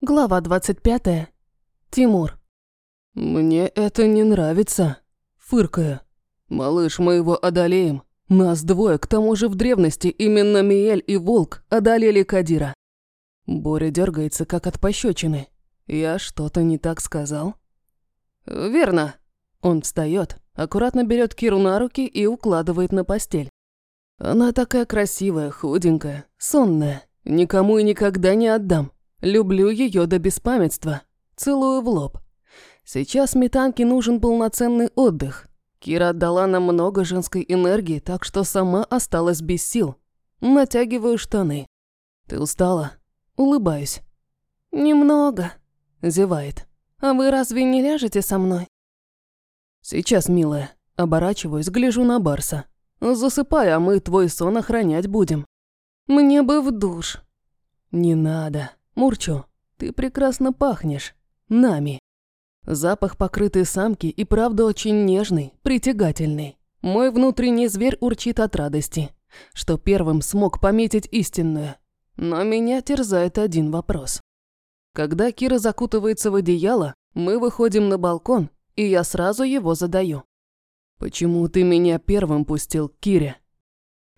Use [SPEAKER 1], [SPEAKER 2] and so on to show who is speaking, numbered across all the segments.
[SPEAKER 1] Глава 25. Тимур.
[SPEAKER 2] «Мне это не нравится», – фыркая. «Малыш, мы его одолеем. Нас двое, к тому же в древности именно Миэль и Волк одолели Кадира». Боря дергается, как от пощечины. «Я что-то не так сказал?» «Верно». Он встает, аккуратно берет Киру на руки и укладывает на постель. Она такая красивая, худенькая, сонная. Никому и никогда не отдам. Люблю ее до беспамятства. Целую в лоб. Сейчас Метанке нужен полноценный отдых. Кира отдала нам много женской энергии, так что сама осталась без сил. Натягиваю штаны. Ты устала? Улыбаюсь.
[SPEAKER 1] Немного.
[SPEAKER 2] Зевает.
[SPEAKER 1] А вы разве не ляжете со мной?
[SPEAKER 2] Сейчас, милая. Оборачиваюсь, гляжу на Барса. Засыпай, а мы твой сон охранять будем.
[SPEAKER 1] Мне бы в душ.
[SPEAKER 2] Не надо. Мурчу, ты прекрасно пахнешь. Нами. Запах покрытой самки и правда очень нежный, притягательный. Мой внутренний зверь урчит от радости, что первым смог пометить истинную. Но меня терзает один вопрос. Когда Кира закутывается в одеяло, мы выходим на балкон, и я сразу его задаю. «Почему ты меня первым пустил к Кире?»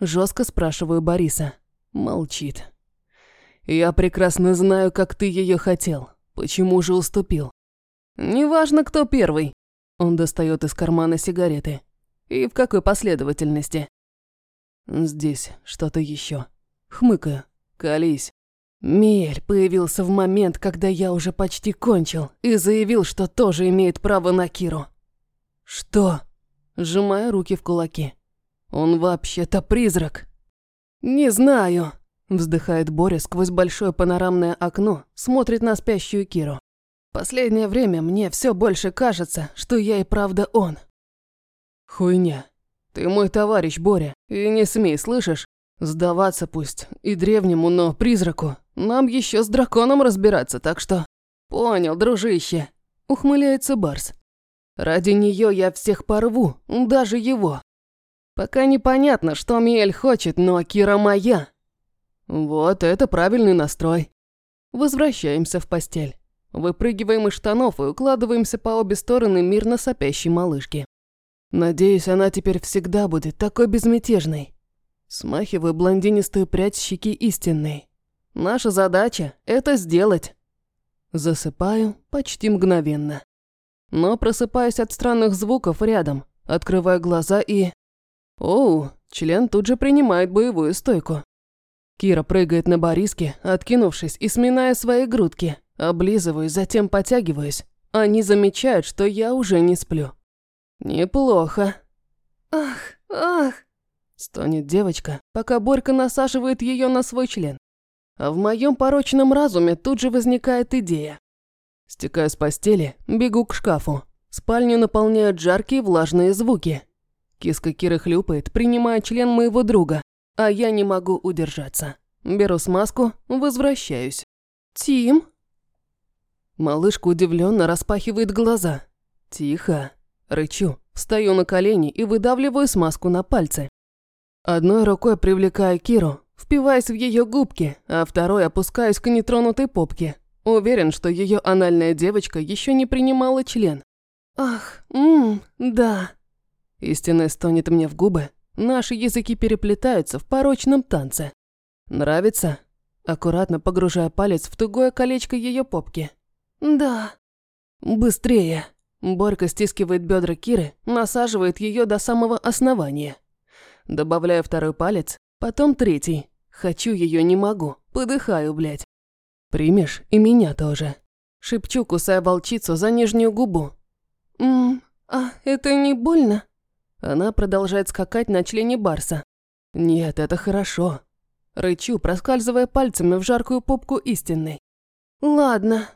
[SPEAKER 2] Жестко спрашиваю Бориса. Молчит. Я прекрасно знаю, как ты ее хотел. Почему же уступил? Неважно, кто первый. Он достает из кармана сигареты. И в какой последовательности? Здесь что-то еще. Хмыкаю. Колись. Мель появился в момент, когда я уже почти кончил, и заявил, что тоже имеет право на Киру. Что? Сжимая руки в кулаки. Он вообще-то призрак. Не знаю. Вздыхает Боря сквозь большое панорамное окно, смотрит на спящую Киру. Последнее время мне все больше кажется, что я и правда он. Хуйня. Ты мой товарищ, Боря, и не смей, слышишь? Сдаваться пусть и древнему, но призраку. Нам еще с драконом разбираться, так что... Понял, дружище. Ухмыляется Барс. Ради нее я всех порву, даже его. Пока непонятно, что Миэль хочет, но Кира моя, вот это правильный настрой. Возвращаемся в постель. Выпрыгиваем из штанов и укладываемся по обе стороны мирно сопящей малышки. Надеюсь, она теперь всегда будет такой безмятежной. Смахиваю блондинистую прядь щеки истинной. Наша задача – это сделать. Засыпаю почти мгновенно. Но просыпаюсь от странных звуков рядом, открываю глаза и... Оу, член тут же принимает боевую стойку. Кира прыгает на Бориске, откинувшись и сминая свои грудки. Облизываюсь, затем потягиваюсь. Они замечают, что я уже не сплю. Неплохо.
[SPEAKER 1] Ах, ах.
[SPEAKER 2] Стонет девочка, пока Борька насаживает ее на свой член. А в моем порочном разуме тут же возникает идея. Стекаю с постели, бегу к шкафу. Спальню наполняют жаркие влажные звуки. Киска Киры хлюпает, принимая член моего друга а я не могу удержаться. Беру смазку, возвращаюсь. «Тим?» Малышка удивленно распахивает глаза. «Тихо!» Рычу, встаю на колени и выдавливаю смазку на пальцы. Одной рукой привлекаю Киру, впиваясь в ее губки, а второй опускаюсь к нетронутой попке. Уверен, что ее анальная девочка еще не принимала член.
[SPEAKER 1] «Ах, ммм, да».
[SPEAKER 2] Истинная стонет мне в губы, Наши языки переплетаются в порочном танце. Нравится? Аккуратно погружая палец в тугое колечко ее попки.
[SPEAKER 1] Да.
[SPEAKER 2] Быстрее. Борька стискивает бедра Киры, насаживает ее до самого основания. Добавляю второй палец, потом третий. Хочу ее, не могу. Подыхаю, блядь. Примешь и меня тоже. Шепчу, кусая волчицу за нижнюю губу.
[SPEAKER 1] Ммм, а это не больно?
[SPEAKER 2] Она продолжает скакать на члене Барса. «Нет, это хорошо». Рычу, проскальзывая пальцами в жаркую попку истинной.
[SPEAKER 1] «Ладно».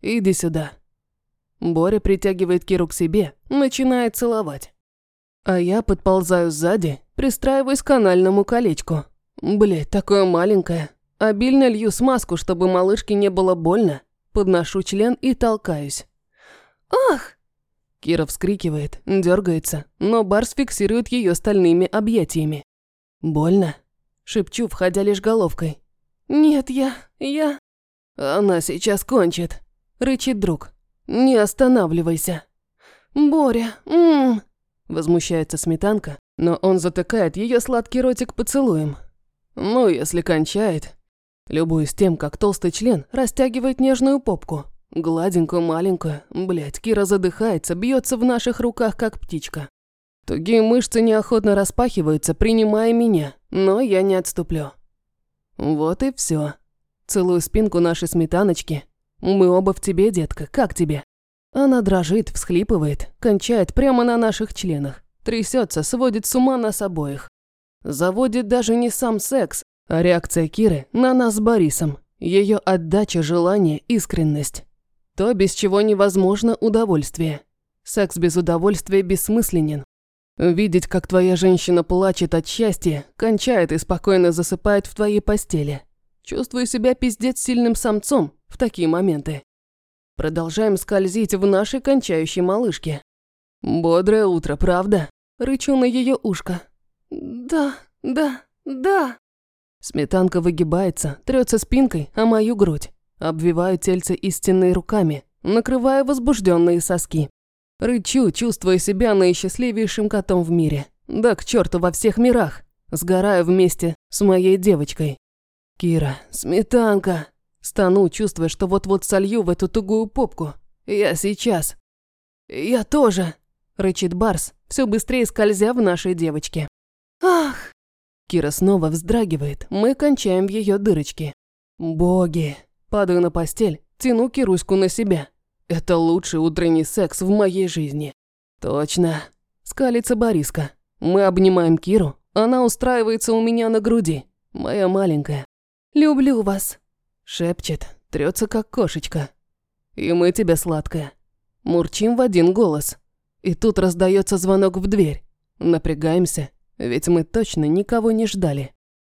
[SPEAKER 2] «Иди сюда». Боря притягивает Киру к себе, начинает целовать. А я подползаю сзади, пристраиваюсь к канальному колечку. Блять, такое маленькое. Обильно лью смазку, чтобы малышке не было больно. Подношу член и толкаюсь.
[SPEAKER 1] «Ах!»
[SPEAKER 2] Кира вскрикивает, дергается, но Барс фиксирует ее стальными объятиями. «Больно?» – шепчу, входя лишь головкой.
[SPEAKER 1] «Нет, я... я...»
[SPEAKER 2] Она сейчас кончит. Рычит друг. Не останавливайся.
[SPEAKER 1] Боря, ммм.
[SPEAKER 2] Возмущается сметанка, но он затыкает ее сладкий ротик поцелуем. Ну, если кончает. Любуюсь тем, как толстый член растягивает нежную попку. Гладенькую, маленькую. Блять, Кира задыхается, бьется в наших руках, как птичка. Тугие мышцы неохотно распахиваются, принимая меня, но я не отступлю. Вот и все. Целую спинку нашей сметаночки. Мы оба в тебе, детка, как тебе? Она дрожит, всхлипывает, кончает прямо на наших членах. Трясется, сводит с ума нас обоих. Заводит даже не сам секс, а реакция Киры на нас с Борисом. Ее отдача, желание, искренность. То, без чего невозможно удовольствие. Секс без удовольствия бессмысленен. Видеть, как твоя женщина плачет от счастья, кончает и спокойно засыпает в твоей постели. Чувствую себя пиздец сильным самцом в такие моменты. Продолжаем скользить в нашей кончающей малышке. Бодрое утро, правда? Рычу на ее ушко.
[SPEAKER 1] Да, да, да.
[SPEAKER 2] Сметанка выгибается, трется спинкой о мою грудь. Обвиваю тельце истинной руками, накрывая возбужденные соски. Рычу, чувствуя себя наисчастливейшим котом в мире. Да к черту во всех мирах. Сгораю вместе с моей девочкой. Кира, сметанка. Стану, чувствуя, что вот-вот солью в эту тугую попку. Я сейчас. Я тоже. Рычит Барс, все быстрее скользя в нашей девочке.
[SPEAKER 1] Ах!
[SPEAKER 2] Кира снова вздрагивает, мы кончаем в ее дырочке. Боги. Падаю на постель, тяну Кируську на себя. Это лучший утренний секс в моей жизни. Точно. Скалится Бориска. Мы обнимаем Киру, она устраивается у меня на груди. Моя маленькая.
[SPEAKER 1] Люблю вас.
[SPEAKER 2] Шепчет, трется как кошечка. И мы тебя, сладкая. Мурчим в один голос. И тут раздается звонок в дверь. Напрягаемся, ведь мы точно никого не ждали.